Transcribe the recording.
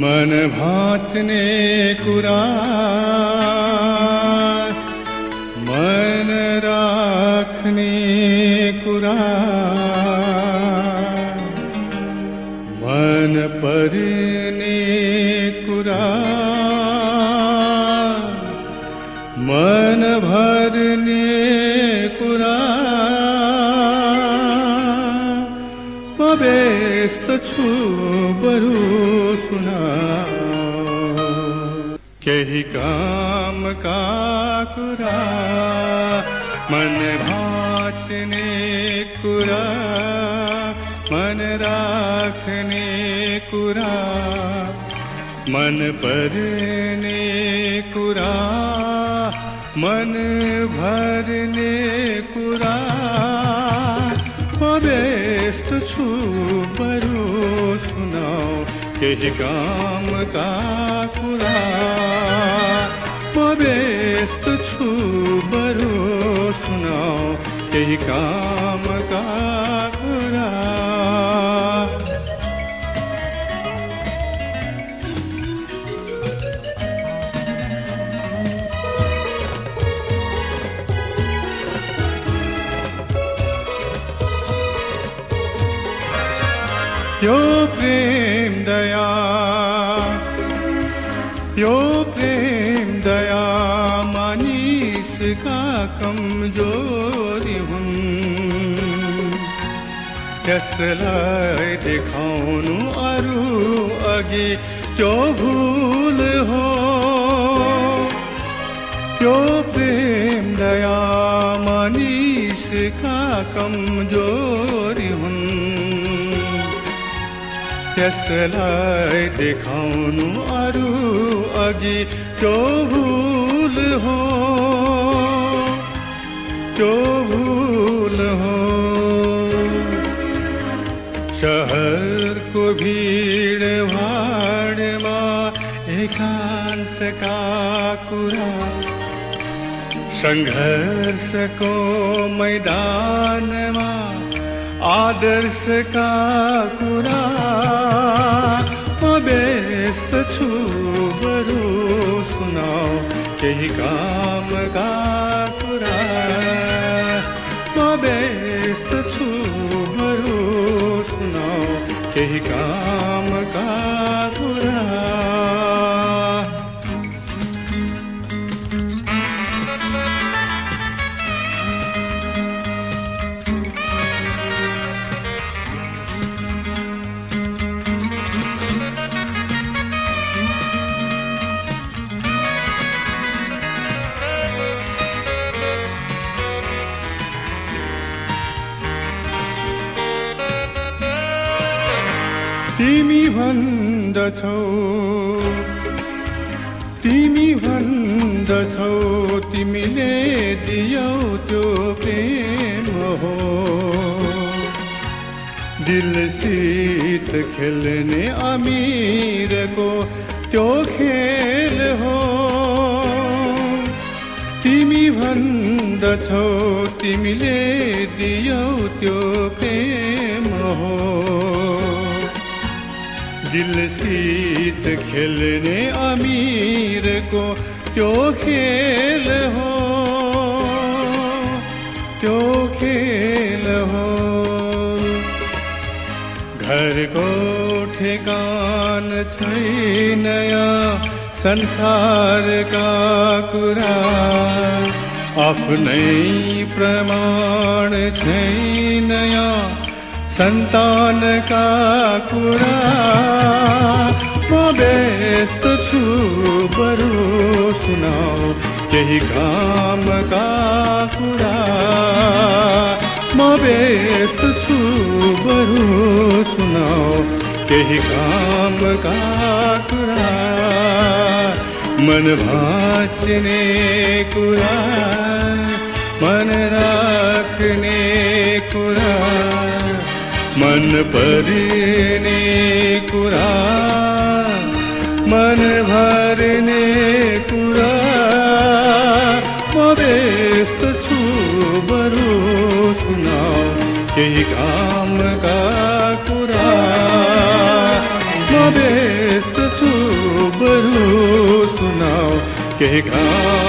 मन भाचने कुरा मन राखने कुरान मन परने कुरान मन भर बरु सुना। केही कामका कुरा मन भाँच्ने कुरा, मन राख्ने कुरा, मन पर्ने कुरा, मन भर्ने कुरा। म व्यस्त छु केही कामका कुरा म व्यस्त छु बरु सुनाऊ केही कामका यो प्रेम दया यो प्रेम दया मानिसका कमजोरी हुन् त्यसलाई देखाउनु अरू अघि त्यो भुल हो? त्यो प्रेम दया मानिसका कमजोरी हुन् त्यसलाई देखाउनु अरू अघि त्यो भुल हो। त्यो भुल हो। शहरको भिड भाडमा एकान्तका कुरा। सङ्घर्षको मैदानमा आदर्शका कुरा। Americana. तिमी भन्दछौ तिमी भन्दछौ तिमीले दियौ त्यो प्रेम हो। दिलसित खेल्ने अमिरको त्यो खेल हो। तिमी भन्दछौ तिमीले दियौ त्यो प्रेम हो। दिलसित अमीर को क्यों खेल हो? क्यों खेल हो? घरको ठेकान नया संसार का कुरा। अपने प्रमाण छैन यहाँ का कुरा व्यस्त छु बरु सुनाऊ केही कामका कुरा म व्यस्त छु बरु सुनाऊ केही कामका कुरा मन भाँच्ने कुरा मन राख्ने मन परने कुरान मन भरने कुरान मवेस्त छु बरु सुनाओ यही काम का कुरान मवेस्त छु बरु सुनाओ के काम